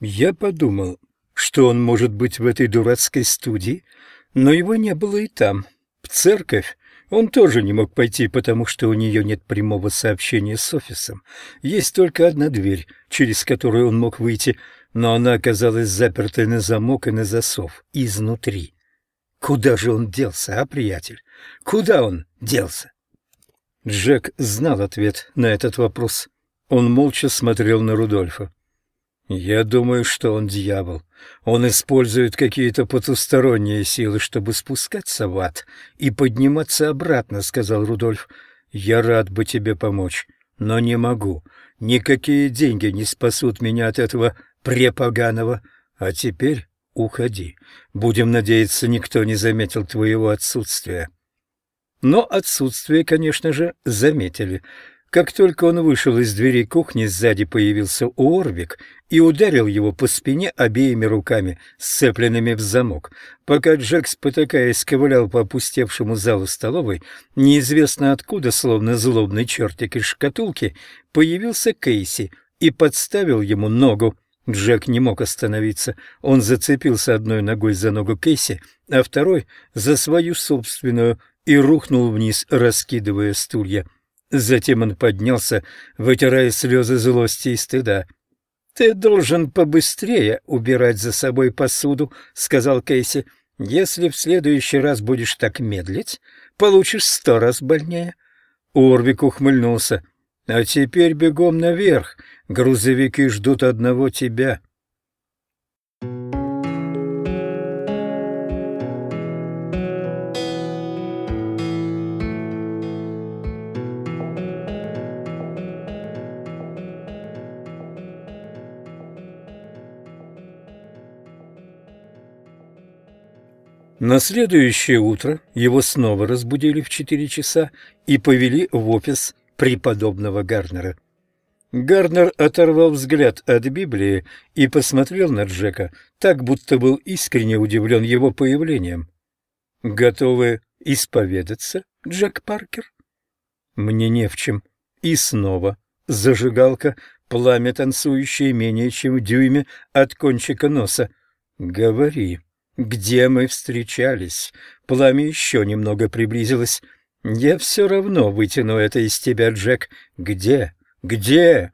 Я подумал, что он может быть в этой дурацкой студии, но его не было и там. В церковь он тоже не мог пойти, потому что у нее нет прямого сообщения с офисом. Есть только одна дверь, через которую он мог выйти, но она оказалась запертой на замок и на засов, изнутри. Куда же он делся, а, приятель? Куда он делся? Джек знал ответ на этот вопрос. Он молча смотрел на Рудольфа. «Я думаю, что он дьявол. Он использует какие-то потусторонние силы, чтобы спускаться в ад и подниматься обратно», — сказал Рудольф. «Я рад бы тебе помочь, но не могу. Никакие деньги не спасут меня от этого препоганого. А теперь уходи. Будем надеяться, никто не заметил твоего отсутствия». Но отсутствие, конечно же, заметили. Как только он вышел из двери кухни, сзади появился Уорвик и ударил его по спине обеими руками, сцепленными в замок. Пока Джек, спотыкаясь, ковылял по опустевшему залу столовой, неизвестно откуда, словно злобный чертик из шкатулки, появился Кейси и подставил ему ногу. Джек не мог остановиться. Он зацепился одной ногой за ногу Кейси, а второй — за свою собственную, и рухнул вниз, раскидывая стулья. Затем он поднялся, вытирая слезы злости и стыда. «Ты должен побыстрее убирать за собой посуду», — сказал Кейси. «Если в следующий раз будешь так медлить, получишь сто раз больнее». Орвик ухмыльнулся. «А теперь бегом наверх. Грузовики ждут одного тебя». На следующее утро его снова разбудили в четыре часа и повели в офис преподобного Гарнера. Гарнер оторвал взгляд от Библии и посмотрел на Джека, так будто был искренне удивлен его появлением. «Готовы исповедаться, Джек Паркер?» «Мне не в чем». И снова зажигалка, пламя танцующее менее чем в дюйме от кончика носа. «Говори» где мы встречались. Пламя еще немного приблизилось. Я все равно вытяну это из тебя, Джек. Где? Где?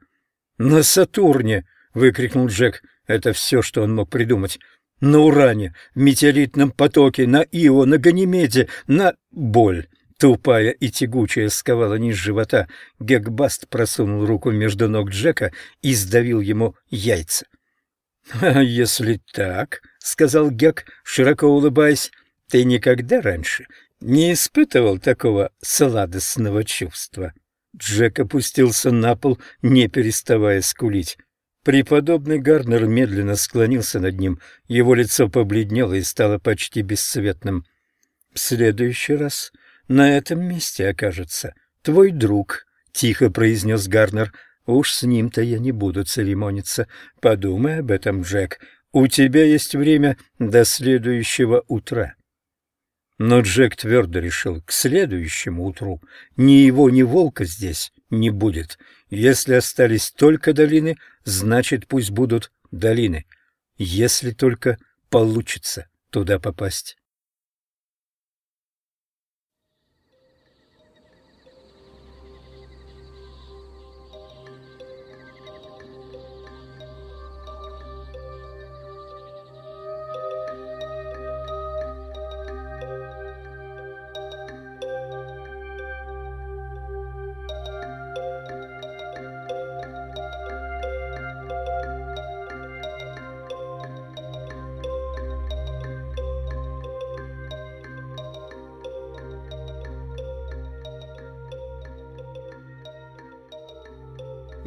На Сатурне, выкрикнул Джек. Это все, что он мог придумать. На Уране, в метеоритном потоке, на Ио, на Ганимеде, на... Боль. Тупая и тягучая сковала низ живота. Гекбаст просунул руку между ног Джека и сдавил ему яйца. «А если так, — сказал Гек, широко улыбаясь, — ты никогда раньше не испытывал такого сладостного чувства?» Джек опустился на пол, не переставая скулить. Преподобный Гарнер медленно склонился над ним, его лицо побледнело и стало почти бесцветным. «В следующий раз на этом месте окажется твой друг», — тихо произнес Гарнер, Уж с ним-то я не буду церемониться. Подумай об этом, Джек. У тебя есть время до следующего утра. Но Джек твердо решил, к следующему утру ни его, ни волка здесь не будет. Если остались только долины, значит, пусть будут долины. Если только получится туда попасть.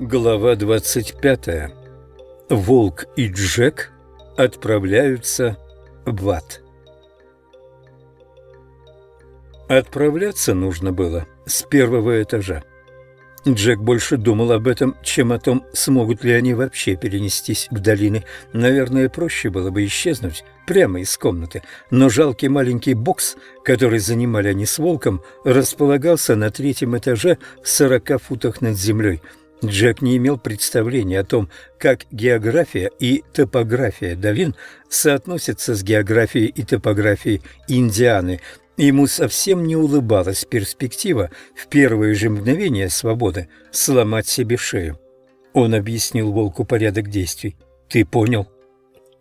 Глава 25. Волк и Джек отправляются в ад. Отправляться нужно было с первого этажа. Джек больше думал об этом, чем о том, смогут ли они вообще перенестись в долины. Наверное, проще было бы исчезнуть прямо из комнаты, но жалкий маленький бокс, который занимали они с волком, располагался на третьем этаже в сорока футах над землей – Джек не имел представления о том, как география и топография долин соотносятся с географией и топографией Индианы. Ему совсем не улыбалась перспектива в первые же мгновения свободы сломать себе шею. Он объяснил волку порядок действий. «Ты понял?»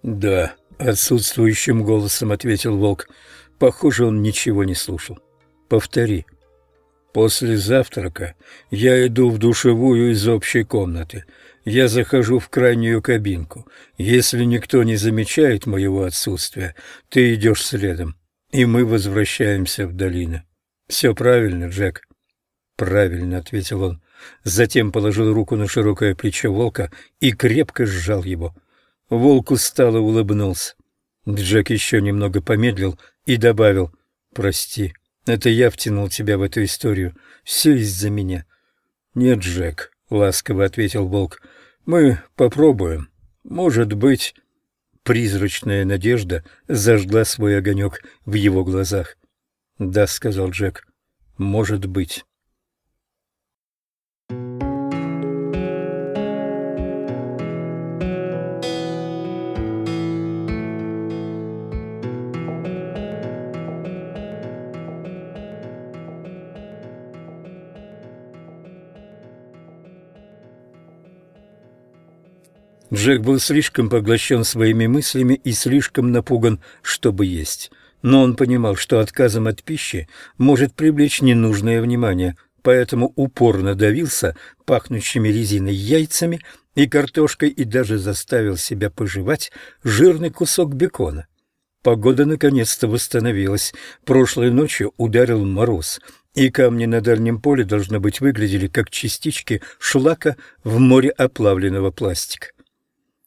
«Да», — отсутствующим голосом ответил волк. Похоже, он ничего не слушал. «Повтори». После завтрака я иду в душевую из общей комнаты. Я захожу в крайнюю кабинку. Если никто не замечает моего отсутствия, ты идешь следом, и мы возвращаемся в долину. Все правильно, Джек? Правильно, ответил он. Затем положил руку на широкое плечо волка и крепко сжал его. Волк устало улыбнулся. Джек еще немного помедлил и добавил «Прости». Это я втянул тебя в эту историю. Все из-за меня. Нет, Джек, ласково ответил Волк. Мы попробуем. Может быть, призрачная надежда зажгла свой огонек в его глазах. Да, сказал Джек. Может быть. Джек был слишком поглощен своими мыслями и слишком напуган, чтобы есть. Но он понимал, что отказом от пищи может привлечь ненужное внимание, поэтому упорно давился пахнущими резиной яйцами и картошкой и даже заставил себя пожевать жирный кусок бекона. Погода наконец-то восстановилась. Прошлой ночью ударил мороз, и камни на дальнем поле, должно быть, выглядели как частички шлака в море оплавленного пластика.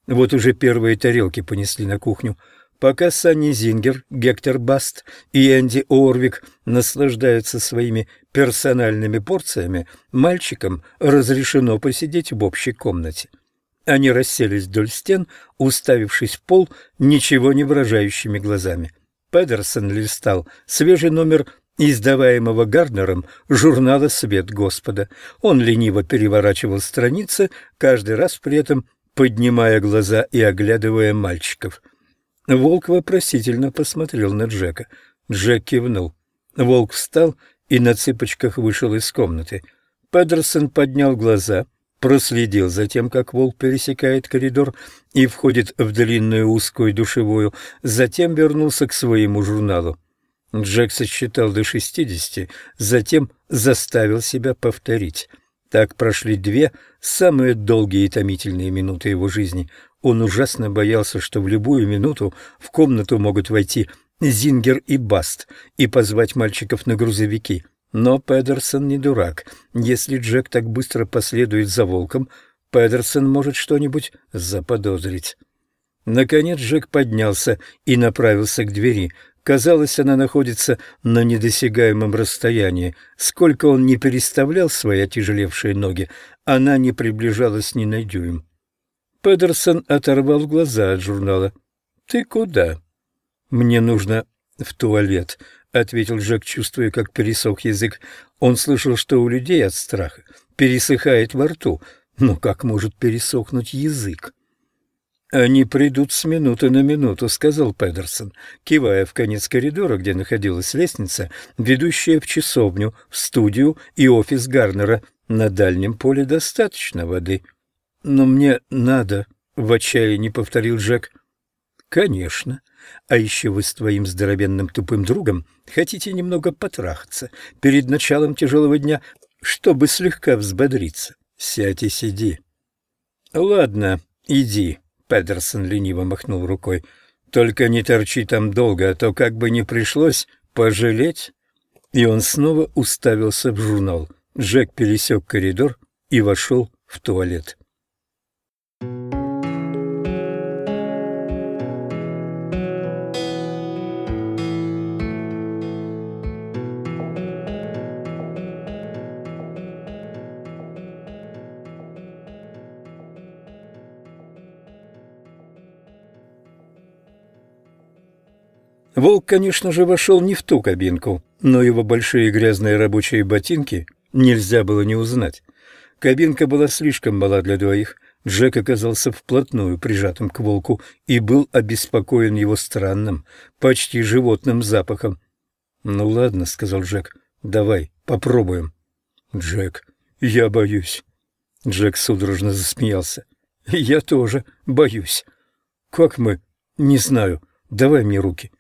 Вот уже первые тарелки понесли на кухню. Пока Санни Зингер, Гектор Баст и Энди Орвик наслаждаются своими персональными порциями, мальчикам разрешено посидеть в общей комнате. Они расселись вдоль стен, уставившись в пол ничего не выражающими глазами. Педерсон листал свежий номер издаваемого Гарднером журнала «Свет Господа». Он лениво переворачивал страницы, каждый раз при этом поднимая глаза и оглядывая мальчиков. Волк вопросительно посмотрел на Джека. Джек кивнул. Волк встал и на цыпочках вышел из комнаты. Педерсон поднял глаза, проследил за тем, как волк пересекает коридор и входит в длинную узкую душевую, затем вернулся к своему журналу. Джек сосчитал до шестидесяти, затем заставил себя повторить — так прошли две самые долгие и томительные минуты его жизни. Он ужасно боялся, что в любую минуту в комнату могут войти Зингер и Баст и позвать мальчиков на грузовики. Но Педерсон не дурак. Если Джек так быстро последует за волком, Педерсон может что-нибудь заподозрить. Наконец Джек поднялся и направился к двери. Казалось, она находится на недосягаемом расстоянии. Сколько он не переставлял свои отяжелевшие ноги, она не приближалась ни на дюйм. Педерсон оторвал глаза от журнала. «Ты куда?» «Мне нужно в туалет», — ответил Джек, чувствуя, как пересох язык. Он слышал, что у людей от страха пересыхает во рту, но как может пересохнуть язык? «Они придут с минуты на минуту», — сказал Педерсон, кивая в конец коридора, где находилась лестница, ведущая в часовню, в студию и офис Гарнера. На дальнем поле достаточно воды. «Но мне надо», — в отчаянии повторил Джек. «Конечно. А еще вы с твоим здоровенным тупым другом хотите немного потрахаться перед началом тяжелого дня, чтобы слегка взбодриться. Сядь и сиди». «Ладно, иди», Педерсон лениво махнул рукой. «Только не торчи там долго, а то как бы не пришлось пожалеть». И он снова уставился в журнал. Джек пересек коридор и вошел в туалет. Волк, конечно же, вошел не в ту кабинку, но его большие грязные рабочие ботинки нельзя было не узнать. Кабинка была слишком мала для двоих. Джек оказался вплотную прижатым к волку и был обеспокоен его странным, почти животным запахом. «Ну ладно», — сказал Джек, — «давай, попробуем». «Джек, я боюсь». Джек судорожно засмеялся. «Я тоже боюсь». «Как мы?» «Не знаю. Давай мне руки».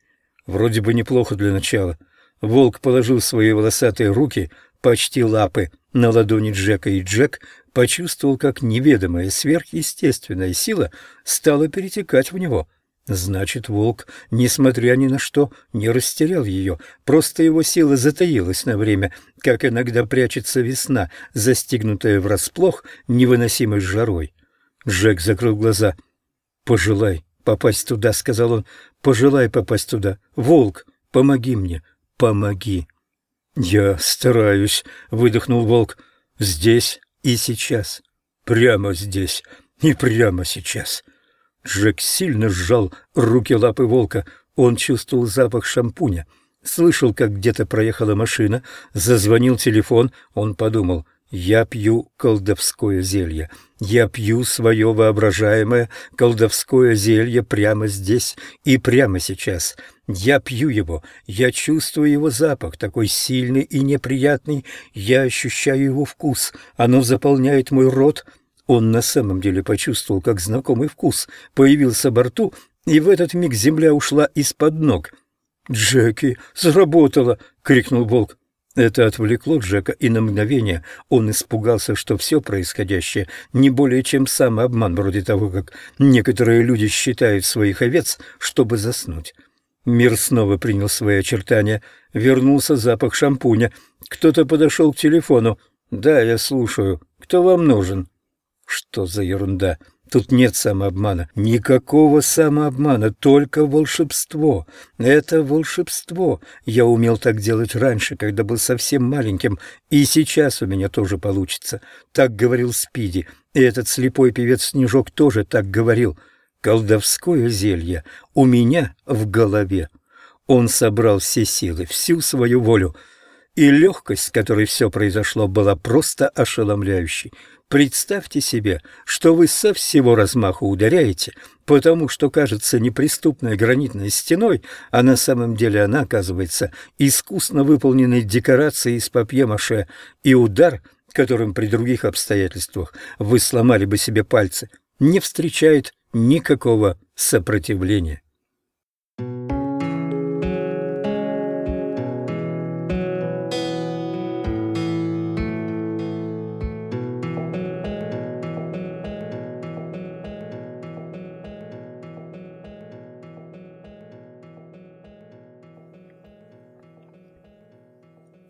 Вроде бы неплохо для начала. Волк положил свои волосатые руки, почти лапы, на ладони Джека, и Джек почувствовал, как неведомая сверхъестественная сила стала перетекать в него. Значит, волк, несмотря ни на что, не растерял ее, просто его сила затаилась на время, как иногда прячется весна, застигнутая врасплох невыносимой жарой. Джек закрыл глаза. «Пожелай попасть туда», — сказал он, — «пожелай попасть туда. Волк, помоги мне, помоги». «Я стараюсь», — выдохнул волк, — «здесь и сейчас, прямо здесь и прямо сейчас». Джек сильно сжал руки лапы волка. Он чувствовал запах шампуня, слышал, как где-то проехала машина, зазвонил телефон. Он подумал, я пью колдовское зелье. Я пью свое воображаемое колдовское зелье прямо здесь и прямо сейчас. Я пью его, я чувствую его запах, такой сильный и неприятный. Я ощущаю его вкус, оно заполняет мой рот. Он на самом деле почувствовал, как знакомый вкус появился во рту, и в этот миг земля ушла из-под ног. «Джеки, сработало!» — крикнул волк. Это отвлекло Джека, и на мгновение он испугался, что все происходящее не более чем самообман, вроде того, как некоторые люди считают своих овец, чтобы заснуть. Мир снова принял свои очертания, вернулся запах шампуня. Кто-то подошел к телефону. «Да, я слушаю. Кто вам нужен?» «Что за ерунда?» Тут нет самообмана. Никакого самообмана, только волшебство. Это волшебство. Я умел так делать раньше, когда был совсем маленьким, и сейчас у меня тоже получится. Так говорил Спиди, и этот слепой певец Снежок тоже так говорил. Колдовское зелье у меня в голове. Он собрал все силы, всю свою волю, и легкость, с которой все произошло, была просто ошеломляющей. Представьте себе, что вы со всего размаху ударяете, потому что кажется неприступной гранитной стеной, а на самом деле она оказывается искусно выполненной декорацией из папье-маше, и удар, которым при других обстоятельствах вы сломали бы себе пальцы, не встречает никакого сопротивления.